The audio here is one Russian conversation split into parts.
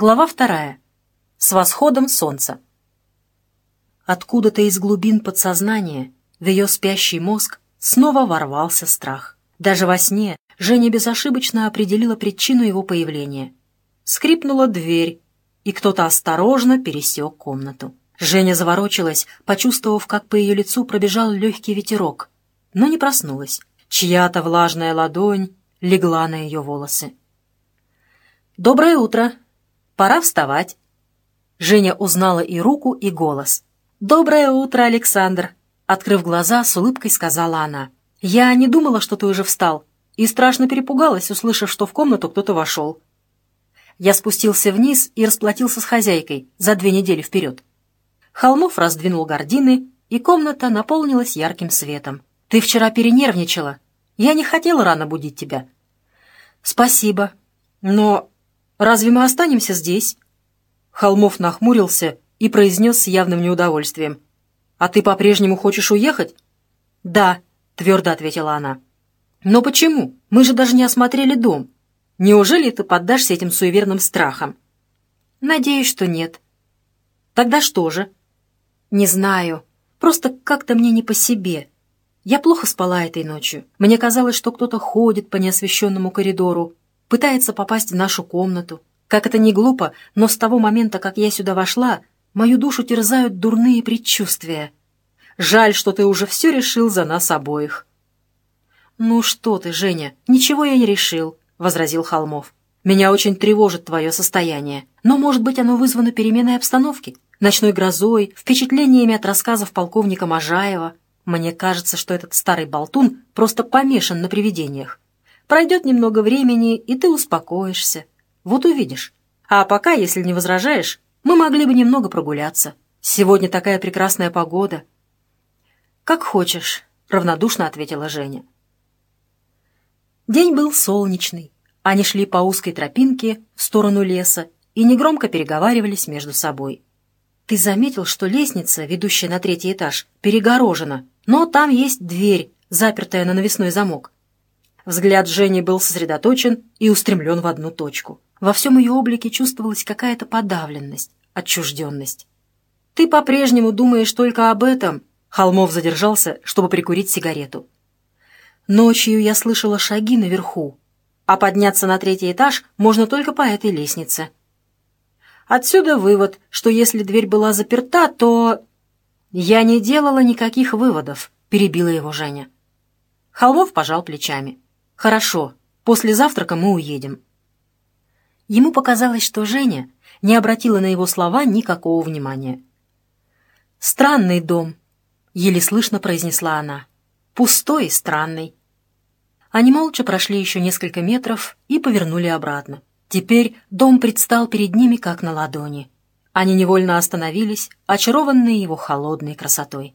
Глава вторая. С восходом солнца. Откуда-то из глубин подсознания в ее спящий мозг снова ворвался страх. Даже во сне Женя безошибочно определила причину его появления. Скрипнула дверь, и кто-то осторожно пересек комнату. Женя заворочилась, почувствовав, как по ее лицу пробежал легкий ветерок, но не проснулась. Чья-то влажная ладонь легла на ее волосы. «Доброе утро! Пора вставать!» Женя узнала и руку, и голос. «Доброе утро, Александр!» Открыв глаза, с улыбкой сказала она. «Я не думала, что ты уже встал, и страшно перепугалась, услышав, что в комнату кто-то вошел. Я спустился вниз и расплатился с хозяйкой за две недели вперед. Холмов раздвинул гардины, и комната наполнилась ярким светом. «Ты вчера перенервничала. Я не хотела рано будить тебя». «Спасибо. Но разве мы останемся здесь?» Холмов нахмурился и произнес с явным неудовольствием. «А ты по-прежнему хочешь уехать?» «Да», — твердо ответила она. «Но почему? Мы же даже не осмотрели дом. Неужели ты поддашься этим суеверным страхам?» «Надеюсь, что нет». «Тогда что же?» «Не знаю. Просто как-то мне не по себе. Я плохо спала этой ночью. Мне казалось, что кто-то ходит по неосвещенному коридору, пытается попасть в нашу комнату. Как это не глупо, но с того момента, как я сюда вошла, мою душу терзают дурные предчувствия. Жаль, что ты уже все решил за нас обоих». «Ну что ты, Женя, ничего я не решил», — возразил Холмов. «Меня очень тревожит твое состояние, но, может быть, оно вызвано переменой обстановки, ночной грозой, впечатлениями от рассказов полковника Можаева. Мне кажется, что этот старый болтун просто помешан на привидениях. Пройдет немного времени, и ты успокоишься. Вот увидишь. А пока, если не возражаешь, мы могли бы немного прогуляться. Сегодня такая прекрасная погода». «Как хочешь», — равнодушно ответила Женя. День был солнечный. Они шли по узкой тропинке в сторону леса и негромко переговаривались между собой. «Ты заметил, что лестница, ведущая на третий этаж, перегорожена, но там есть дверь, запертая на навесной замок?» Взгляд Жени был сосредоточен и устремлен в одну точку. Во всем ее облике чувствовалась какая-то подавленность, отчужденность. «Ты по-прежнему думаешь только об этом?» Холмов задержался, чтобы прикурить сигарету. «Ночью я слышала шаги наверху, а подняться на третий этаж можно только по этой лестнице. Отсюда вывод, что если дверь была заперта, то...» «Я не делала никаких выводов», — перебила его Женя. Холмов пожал плечами. «Хорошо, после завтрака мы уедем». Ему показалось, что Женя не обратила на его слова никакого внимания. «Странный дом», — еле слышно произнесла она. «Пустой и странный». Они молча прошли еще несколько метров и повернули обратно. Теперь дом предстал перед ними как на ладони. Они невольно остановились, очарованные его холодной красотой.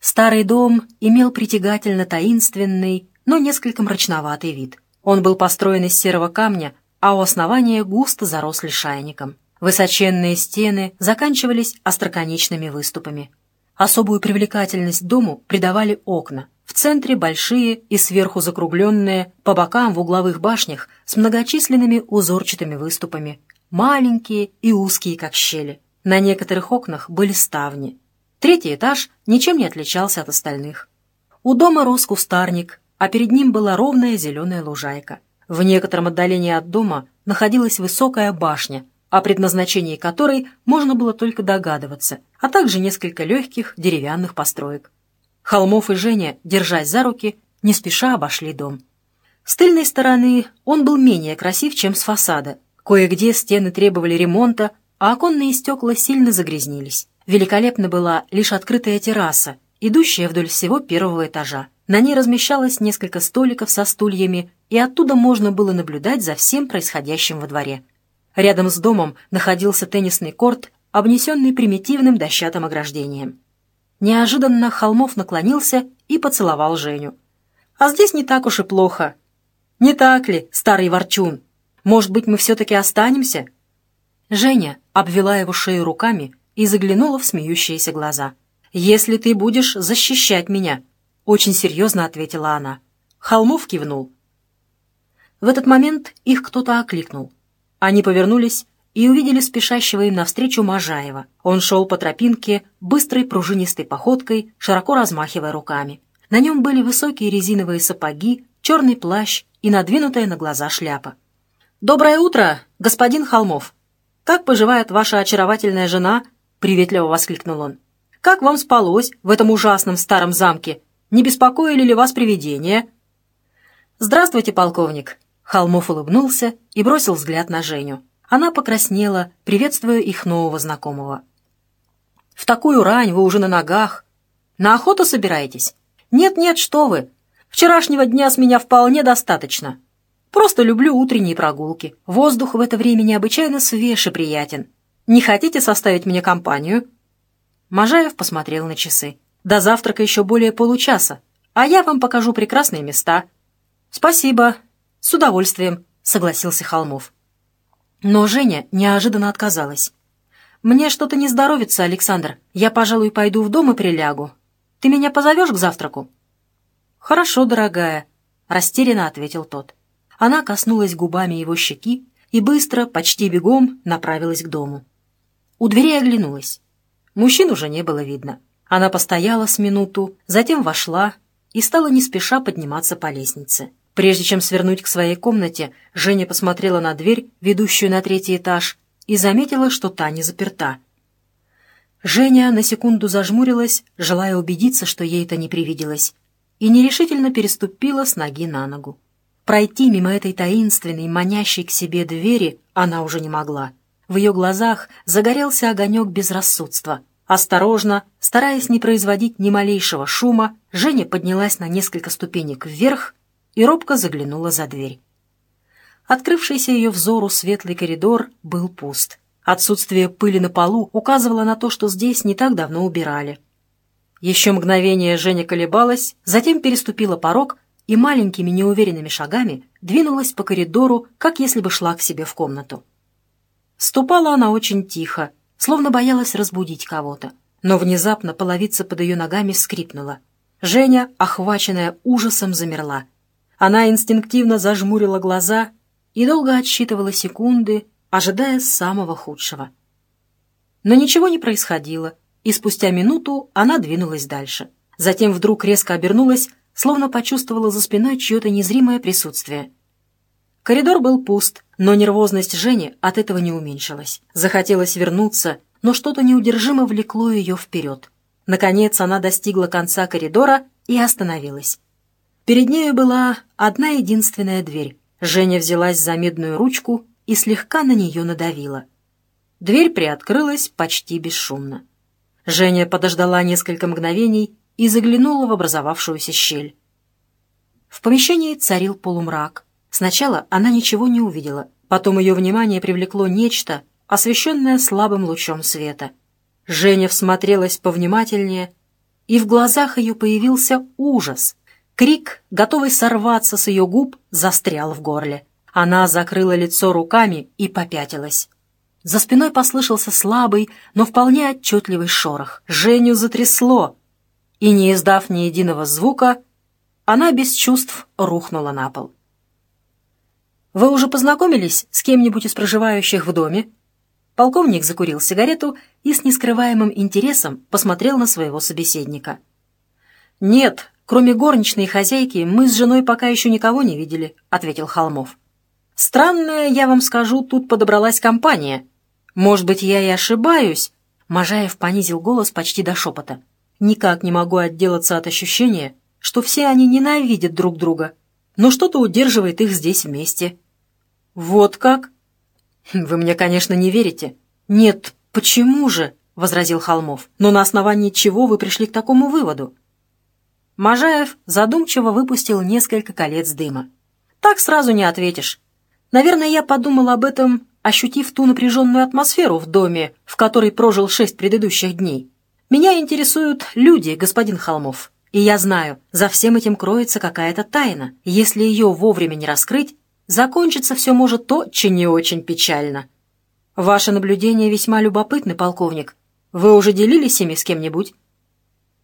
Старый дом имел притягательно таинственный, но несколько мрачноватый вид. Он был построен из серого камня, а у основания густо зарос лишайником. Высоченные стены заканчивались остроконечными выступами. Особую привлекательность дому придавали окна. В центре большие и сверху закругленные, по бокам в угловых башнях с многочисленными узорчатыми выступами. Маленькие и узкие, как щели. На некоторых окнах были ставни. Третий этаж ничем не отличался от остальных. У дома рос кустарник, а перед ним была ровная зеленая лужайка. В некотором отдалении от дома находилась высокая башня, о предназначении которой можно было только догадываться, а также несколько легких деревянных построек. Холмов и Женя, держась за руки, не спеша обошли дом. С тыльной стороны он был менее красив, чем с фасада. Кое-где стены требовали ремонта, а оконные стекла сильно загрязнились. Великолепна была лишь открытая терраса, идущая вдоль всего первого этажа. На ней размещалось несколько столиков со стульями, и оттуда можно было наблюдать за всем происходящим во дворе. Рядом с домом находился теннисный корт, обнесенный примитивным дощатым ограждением. Неожиданно Холмов наклонился и поцеловал Женю. «А здесь не так уж и плохо. Не так ли, старый ворчун? Может быть, мы все-таки останемся?» Женя обвела его шею руками и заглянула в смеющиеся глаза. «Если ты будешь защищать меня», — очень серьезно ответила она. Холмов кивнул. В этот момент их кто-то окликнул. Они повернулись и увидели спешащего им навстречу Можаева. Он шел по тропинке быстрой пружинистой походкой, широко размахивая руками. На нем были высокие резиновые сапоги, черный плащ и надвинутая на глаза шляпа. «Доброе утро, господин Холмов! Как поживает ваша очаровательная жена?» — приветливо воскликнул он. «Как вам спалось в этом ужасном старом замке? Не беспокоили ли вас привидения?» «Здравствуйте, полковник!» Холмов улыбнулся и бросил взгляд на Женю. Она покраснела, приветствуя их нового знакомого. «В такую рань вы уже на ногах. На охоту собираетесь?» «Нет-нет, что вы! Вчерашнего дня с меня вполне достаточно. Просто люблю утренние прогулки. Воздух в это время необычайно свеж и приятен. Не хотите составить мне компанию?» Можаев посмотрел на часы. «До завтрака еще более получаса, а я вам покажу прекрасные места». «Спасибо. С удовольствием», — согласился Холмов. Но Женя неожиданно отказалась. «Мне что-то не здоровится, Александр. Я, пожалуй, пойду в дом и прилягу. Ты меня позовешь к завтраку?» «Хорошо, дорогая», — растерянно ответил тот. Она коснулась губами его щеки и быстро, почти бегом, направилась к дому. У двери оглянулась. Мужчин уже не было видно. Она постояла с минуту, затем вошла и стала не спеша подниматься по лестнице. Прежде чем свернуть к своей комнате, Женя посмотрела на дверь, ведущую на третий этаж, и заметила, что та не заперта. Женя на секунду зажмурилась, желая убедиться, что ей это не привиделось, и нерешительно переступила с ноги на ногу. Пройти мимо этой таинственной, манящей к себе двери она уже не могла. В ее глазах загорелся огонек безрассудства. Осторожно, стараясь не производить ни малейшего шума, Женя поднялась на несколько ступенек вверх и робко заглянула за дверь. Открывшийся ее взору светлый коридор был пуст. Отсутствие пыли на полу указывало на то, что здесь не так давно убирали. Еще мгновение Женя колебалась, затем переступила порог и маленькими неуверенными шагами двинулась по коридору, как если бы шла к себе в комнату. Ступала она очень тихо, словно боялась разбудить кого-то, но внезапно половица под ее ногами скрипнула. Женя, охваченная ужасом, замерла — она инстинктивно зажмурила глаза и долго отсчитывала секунды, ожидая самого худшего. Но ничего не происходило, и спустя минуту она двинулась дальше. Затем вдруг резко обернулась, словно почувствовала за спиной чье-то незримое присутствие. Коридор был пуст, но нервозность Жени от этого не уменьшилась. Захотелось вернуться, но что-то неудержимо влекло ее вперед. Наконец она достигла конца коридора и остановилась. Перед нею была одна единственная дверь. Женя взялась за медную ручку и слегка на нее надавила. Дверь приоткрылась почти бесшумно. Женя подождала несколько мгновений и заглянула в образовавшуюся щель. В помещении царил полумрак. Сначала она ничего не увидела, потом ее внимание привлекло нечто, освещенное слабым лучом света. Женя всмотрелась повнимательнее, и в глазах ее появился ужас — Крик, готовый сорваться с ее губ, застрял в горле. Она закрыла лицо руками и попятилась. За спиной послышался слабый, но вполне отчетливый шорох. Женю затрясло, и, не издав ни единого звука, она без чувств рухнула на пол. «Вы уже познакомились с кем-нибудь из проживающих в доме?» Полковник закурил сигарету и с нескрываемым интересом посмотрел на своего собеседника. «Нет, Кроме горничной и хозяйки, мы с женой пока еще никого не видели», — ответил Холмов. «Странная, я вам скажу, тут подобралась компания. Может быть, я и ошибаюсь?» Можаев понизил голос почти до шепота. «Никак не могу отделаться от ощущения, что все они ненавидят друг друга, но что-то удерживает их здесь вместе». «Вот как?» «Вы мне, конечно, не верите». «Нет, почему же?» — возразил Холмов. «Но на основании чего вы пришли к такому выводу?» Можаев задумчиво выпустил несколько колец дыма. «Так сразу не ответишь. Наверное, я подумал об этом, ощутив ту напряженную атмосферу в доме, в которой прожил шесть предыдущих дней. Меня интересуют люди, господин Холмов. И я знаю, за всем этим кроется какая-то тайна. Если ее вовремя не раскрыть, закончится все может очень и очень печально. Ваши наблюдения весьма любопытны, полковник. Вы уже делились ими с кем-нибудь?»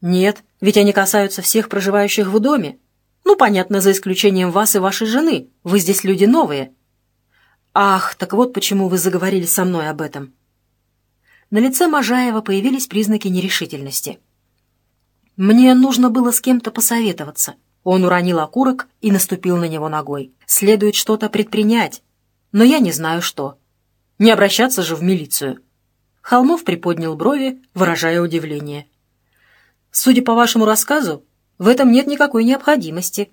«Нет, ведь они касаются всех проживающих в доме. Ну, понятно, за исключением вас и вашей жены. Вы здесь люди новые». «Ах, так вот почему вы заговорили со мной об этом». На лице Можаева появились признаки нерешительности. «Мне нужно было с кем-то посоветоваться». Он уронил окурок и наступил на него ногой. «Следует что-то предпринять, но я не знаю что. Не обращаться же в милицию». Холмов приподнял брови, выражая удивление. «Судя по вашему рассказу, в этом нет никакой необходимости».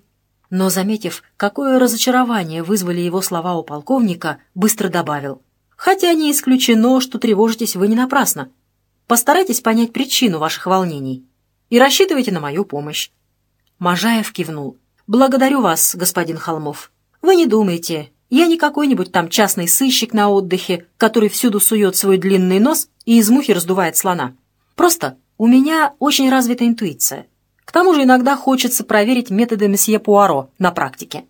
Но, заметив, какое разочарование вызвали его слова у полковника, быстро добавил. «Хотя не исключено, что тревожитесь вы не напрасно. Постарайтесь понять причину ваших волнений и рассчитывайте на мою помощь». Можаев кивнул. «Благодарю вас, господин Холмов. Вы не думайте, я не какой-нибудь там частный сыщик на отдыхе, который всюду сует свой длинный нос и из мухи раздувает слона. Просто у меня очень развита интуиция. К тому же иногда хочется проверить методы месье Пуаро на практике».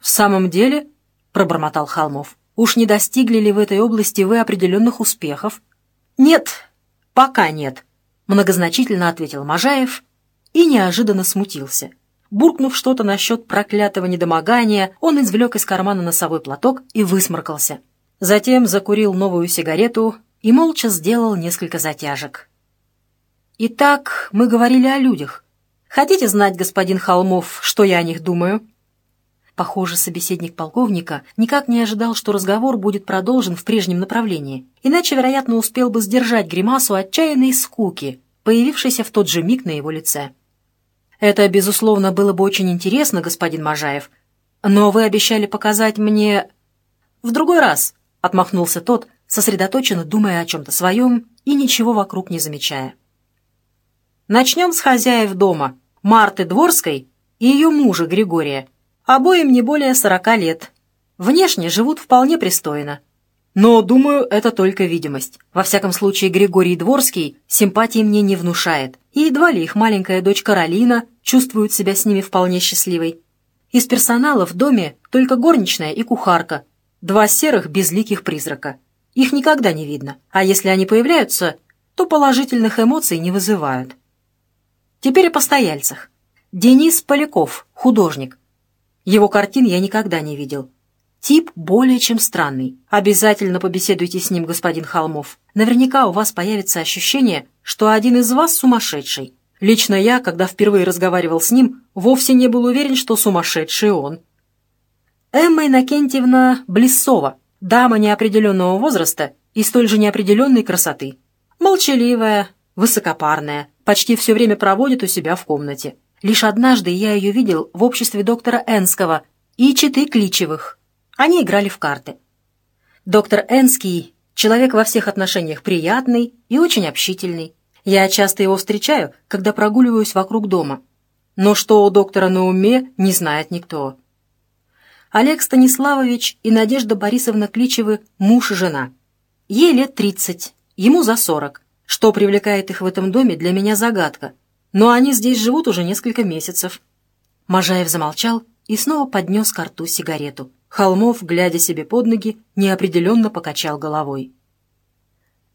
«В самом деле», — пробормотал Холмов, — «уж не достигли ли в этой области вы определенных успехов?» «Нет, пока нет», — многозначительно ответил Можаев и неожиданно смутился. Буркнув что-то насчет проклятого недомогания, он извлек из кармана носовой платок и высморкался. Затем закурил новую сигарету и молча сделал несколько затяжек. «Итак, мы говорили о людях. Хотите знать, господин Холмов, что я о них думаю?» Похоже, собеседник полковника никак не ожидал, что разговор будет продолжен в прежнем направлении, иначе, вероятно, успел бы сдержать гримасу отчаянной скуки, появившейся в тот же миг на его лице. Это, безусловно, было бы очень интересно, господин Можаев. Но вы обещали показать мне... В другой раз, — отмахнулся тот, сосредоточенно думая о чем-то своем и ничего вокруг не замечая. Начнем с хозяев дома, Марты Дворской и ее мужа Григория. Обоим не более сорока лет. Внешне живут вполне пристойно. Но, думаю, это только видимость. Во всяком случае, Григорий Дворский симпатии мне не внушает. И едва ли их маленькая дочь Каролина чувствует себя с ними вполне счастливой. Из персонала в доме только горничная и кухарка. Два серых безликих призрака. Их никогда не видно. А если они появляются, то положительных эмоций не вызывают. Теперь о постояльцах. Денис Поляков, художник. Его картин я никогда не видел. Тип более чем странный. Обязательно побеседуйте с ним, господин Холмов. Наверняка у вас появится ощущение, что один из вас сумасшедший. Лично я, когда впервые разговаривал с ним, вовсе не был уверен, что сумасшедший он. Эмма Иннокентьевна Блиссова, дама неопределенного возраста и столь же неопределенной красоты. Молчаливая, высокопарная, почти все время проводит у себя в комнате. Лишь однажды я ее видел в обществе доктора Энского и Читы Кличевых. Они играли в карты. Доктор Энский — человек во всех отношениях приятный и очень общительный. Я часто его встречаю, когда прогуливаюсь вокруг дома. Но что у доктора на уме, не знает никто. Олег Станиславович и Надежда Борисовна Кличевы — муж и жена. Ей лет тридцать, ему за сорок. Что привлекает их в этом доме, для меня загадка. Но они здесь живут уже несколько месяцев. Можаев замолчал и снова поднес к рту сигарету. Холмов, глядя себе под ноги, неопределенно покачал головой.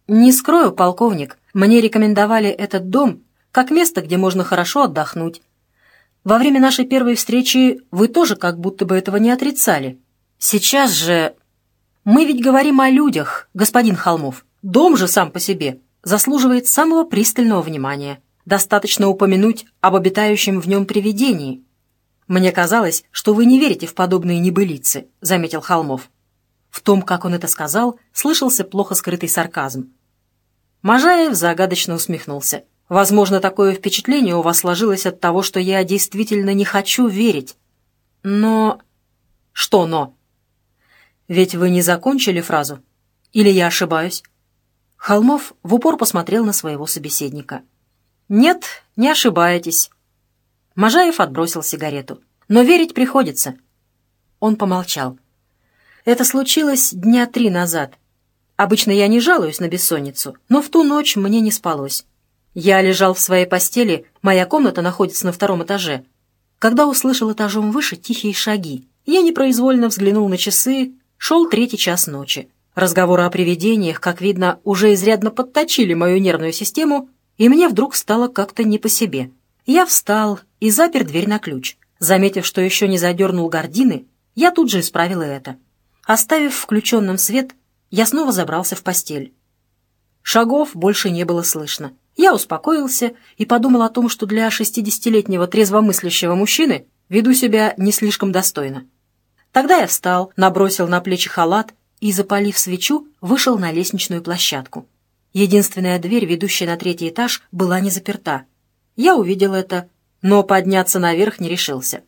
«Не скрою, полковник, мне рекомендовали этот дом как место, где можно хорошо отдохнуть. Во время нашей первой встречи вы тоже как будто бы этого не отрицали. Сейчас же... Мы ведь говорим о людях, господин Холмов. Дом же сам по себе заслуживает самого пристального внимания. Достаточно упомянуть об обитающем в нем привидении». «Мне казалось, что вы не верите в подобные небылицы», — заметил Холмов. В том, как он это сказал, слышался плохо скрытый сарказм. Можаев загадочно усмехнулся. «Возможно, такое впечатление у вас сложилось от того, что я действительно не хочу верить. Но...» «Что «но»?» «Ведь вы не закончили фразу? Или я ошибаюсь?» Холмов в упор посмотрел на своего собеседника. «Нет, не ошибаетесь. Можаев отбросил сигарету. «Но верить приходится». Он помолчал. «Это случилось дня три назад. Обычно я не жалуюсь на бессонницу, но в ту ночь мне не спалось. Я лежал в своей постели, моя комната находится на втором этаже. Когда услышал этажом выше тихие шаги, я непроизвольно взглянул на часы, шел третий час ночи. Разговоры о привидениях, как видно, уже изрядно подточили мою нервную систему, и мне вдруг стало как-то не по себе. Я встал и запер дверь на ключ. Заметив, что еще не задернул гардины, я тут же исправила это. Оставив включенным свет, я снова забрался в постель. Шагов больше не было слышно. Я успокоился и подумал о том, что для шестидесятилетнего трезвомыслящего мужчины веду себя не слишком достойно. Тогда я встал, набросил на плечи халат и, запалив свечу, вышел на лестничную площадку. Единственная дверь, ведущая на третий этаж, была не заперта. Я увидел это, но подняться наверх не решился.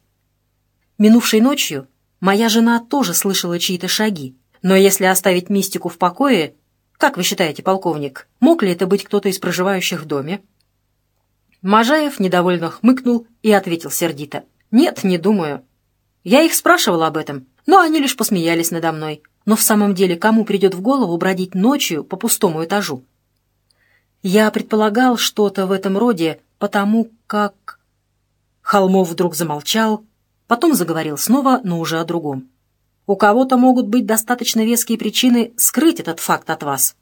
Минувшей ночью моя жена тоже слышала чьи-то шаги, но если оставить мистику в покое, как вы считаете, полковник, мог ли это быть кто-то из проживающих в доме? Можаев недовольно хмыкнул и ответил сердито. «Нет, не думаю. Я их спрашивал об этом, но они лишь посмеялись надо мной. Но в самом деле кому придет в голову бродить ночью по пустому этажу? Я предполагал что-то в этом роде, потому как... Холмов вдруг замолчал, потом заговорил снова, но уже о другом. У кого-то могут быть достаточно веские причины скрыть этот факт от вас.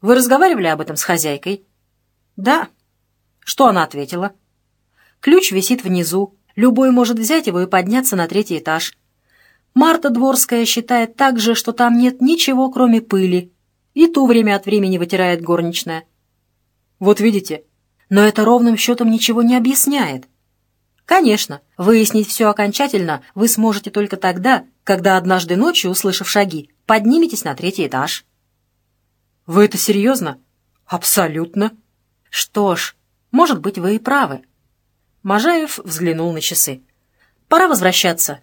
Вы разговаривали об этом с хозяйкой? Да. Что она ответила? Ключ висит внизу, Любой может взять его и подняться на третий этаж. Марта Дворская считает также, что там нет ничего, кроме пыли. И ту время от времени вытирает горничная. Вот видите. Но это ровным счетом ничего не объясняет. Конечно, выяснить все окончательно вы сможете только тогда, когда однажды ночью, услышав шаги, подниметесь на третий этаж. Вы это серьезно? Абсолютно. Что ж, может быть, вы и правы. Можаев взглянул на часы. «Пора возвращаться.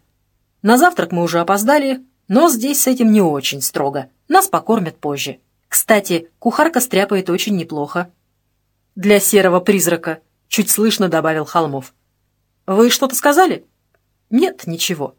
На завтрак мы уже опоздали, но здесь с этим не очень строго. Нас покормят позже. Кстати, кухарка стряпает очень неплохо». «Для серого призрака», — чуть слышно добавил Холмов. «Вы что-то сказали?» «Нет, ничего».